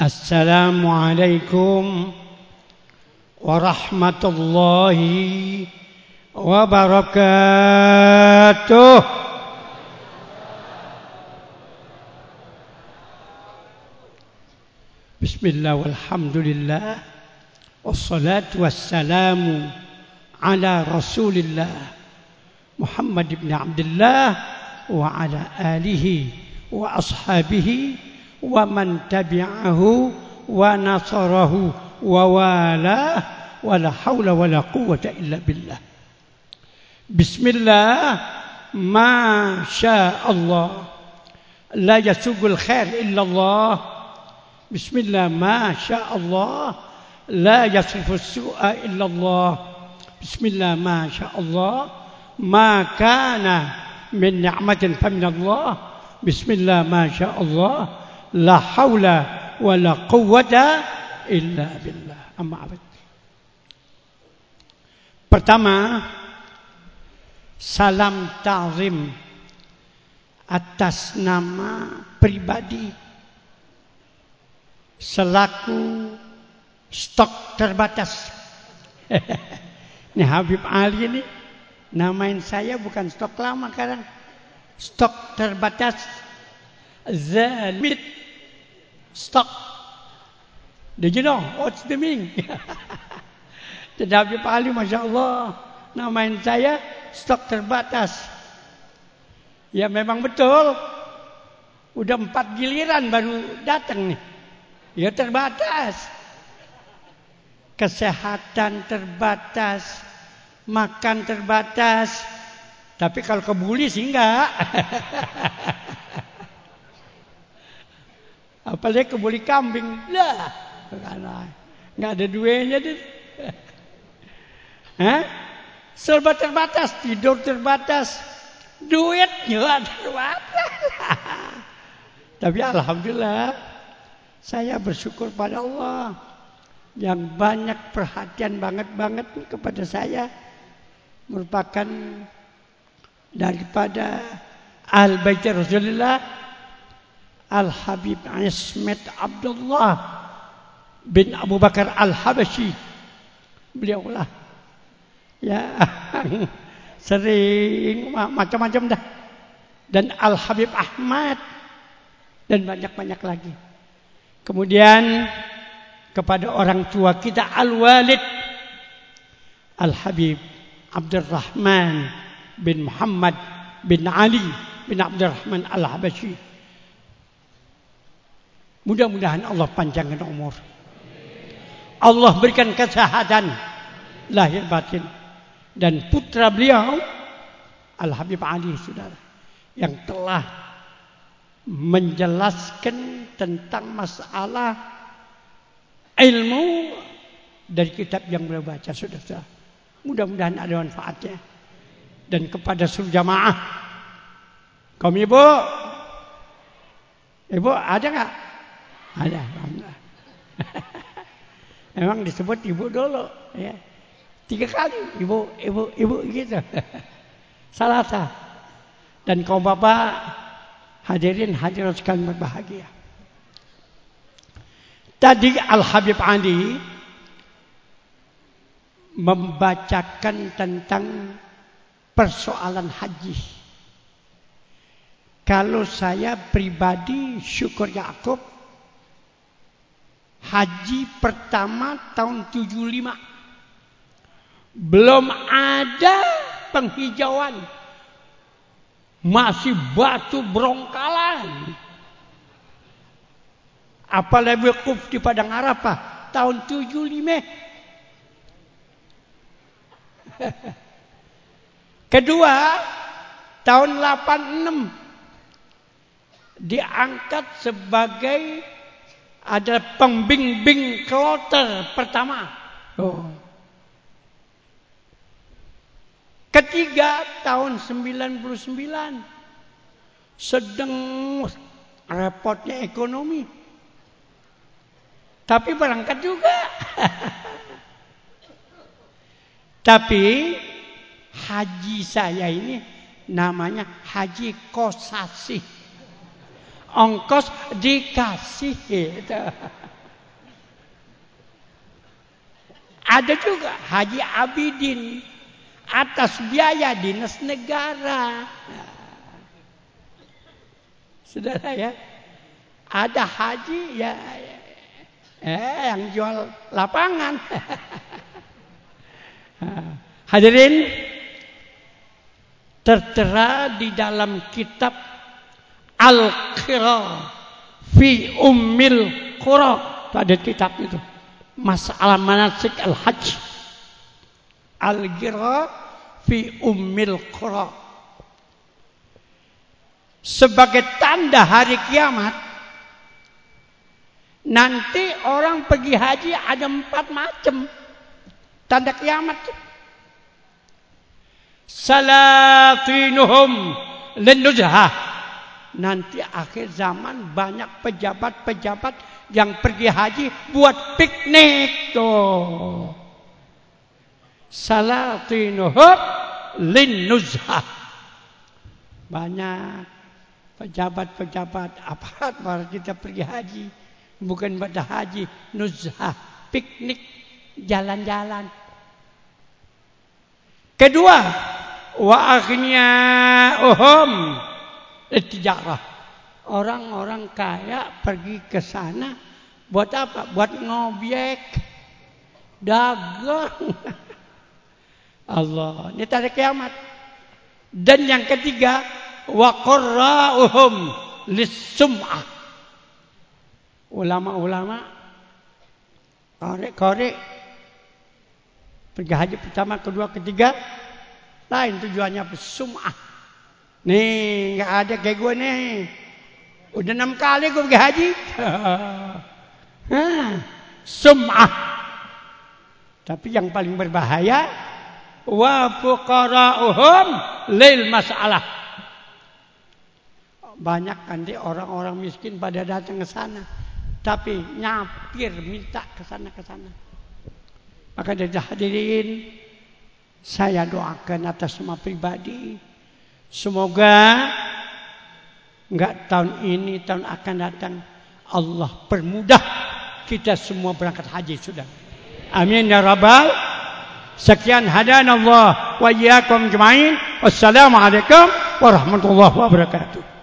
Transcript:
السلام عليكم ورحمة الله وبركاته. بسم الله والحمد لله والصلاة والسلام على رسول الله محمد بن عبد الله وعلى آله وأصحابه ومن تبعه ونصره ووالاه ولا حول ولا قوة إلا بالله. بسم الله. ما شاء الله. لا يسوق الخير إلا الله. بسم الله. ما شاء الله. لا يصرف السوء إلا الله. بسم الله. ما شاء الله. ما كان من نعمة فمن الله. بسم الله. ما شاء الله. la haula wa la quwwata illa billah. Amma abad. Pertama, salam ta'zim atas nama pribadi selaku stok terbatas. Ini Habib Ali ini namain saya bukan stok lama sekarang. Stok terbatas. Zalimit Stok. Did you know what's the meaning? Jadi Habib Ali Masya Allah Namain saya stok terbatas. Ya memang betul. Udah empat giliran baru datang nih. Ya terbatas. Kesehatan terbatas. Makan terbatas. Tapi kalau kebuli sih enggak Apalagi kebuli kambing. Lah. Enggak ada duanya deh Hah? Serba terbatas, tidur terbatas, duitnya terbatas. Tapi alhamdulillah saya bersyukur pada Allah yang banyak perhatian banget-banget kepada saya. Merupakan daripada Al Bait Rasulullah Al Habib Ismet Abdullah bin Abu Bakar Al Habashi beliaulah Ya, sering macam-macam dah. Dan Al Habib Ahmad dan banyak-banyak lagi. Kemudian kepada orang tua kita Al Walid Al Habib Abdurrahman bin Muhammad bin Ali bin Abdurrahman Al Habashi. Mudah-mudahan Allah panjangkan umur. Allah berikan kesehatan lahir batin. Dan putra beliau Al Habib Ali saudara yang telah menjelaskan tentang masalah ilmu dari kitab yang beliau baca sudah mudah-mudahan ada manfaatnya. Dan kepada seluruh jamaah kaum ibu ibu ada nggak ada memang disebut ibu dulu ya Tiga kali ibu, ibu, ibu gitu. Salah sah. Dan kaum bapak hadirin hadirat sekalian berbahagia. Tadi Al Habib Ali membacakan tentang persoalan haji. Kalau saya pribadi syukur Yakub haji pertama tahun 75 belum ada penghijauan. Masih batu berongkalan. Apalagi wukuf di Padang Arafah tahun 75. Kedua, tahun 86 diangkat sebagai ada pembimbing kloter pertama. Oh. Ketiga tahun 99 sedang repotnya ekonomi. Tapi berangkat juga. Tapi haji saya ini namanya haji kosasi. Ongkos dikasih. Ada juga Haji Abidin atas biaya dinas negara. Saudara ya, ada haji ya, eh yang jual lapangan. Hadirin tertera di dalam kitab Al-Qira fi Ummil Qura. Ada kitab itu. Masalah manasik al-hajj. Al-Qira fi Ummil Qura. Sebagai tanda hari kiamat. Nanti orang pergi haji ada empat macam. Tanda kiamat. Salatinuhum linujhah nanti akhir zaman banyak pejabat-pejabat yang pergi haji buat piknik tuh. Salatinuhum linnuzhah. Banyak pejabat-pejabat apa para kita pergi haji bukan pada haji nuzhah piknik jalan-jalan kedua wa uhum tijarah. Orang-orang kaya pergi ke sana buat apa? Buat ngobyek, dagang. Allah, ini tanda kiamat. Dan yang ketiga, wa qurra'uhum lis-sum'ah. Ulama-ulama korek-korek pergi haji pertama, kedua, ketiga lain tujuannya bersum'ah Nih, nggak ada kayak gue nih. Udah enam kali gue pergi haji. Sum'ah. Tapi yang paling berbahaya wa fuqara'uhum lil masalah. Banyak nanti orang-orang miskin pada datang ke sana. Tapi nyapir minta ke sana ke sana. Maka dari hadirin saya doakan atas semua pribadi Semoga enggak tahun ini, tahun akan datang Allah permudah kita semua berangkat haji sudah. Amin ya rabbal. Sekian hadanallah wa iyyakum jemain. Wassalamualaikum warahmatullahi wabarakatuh.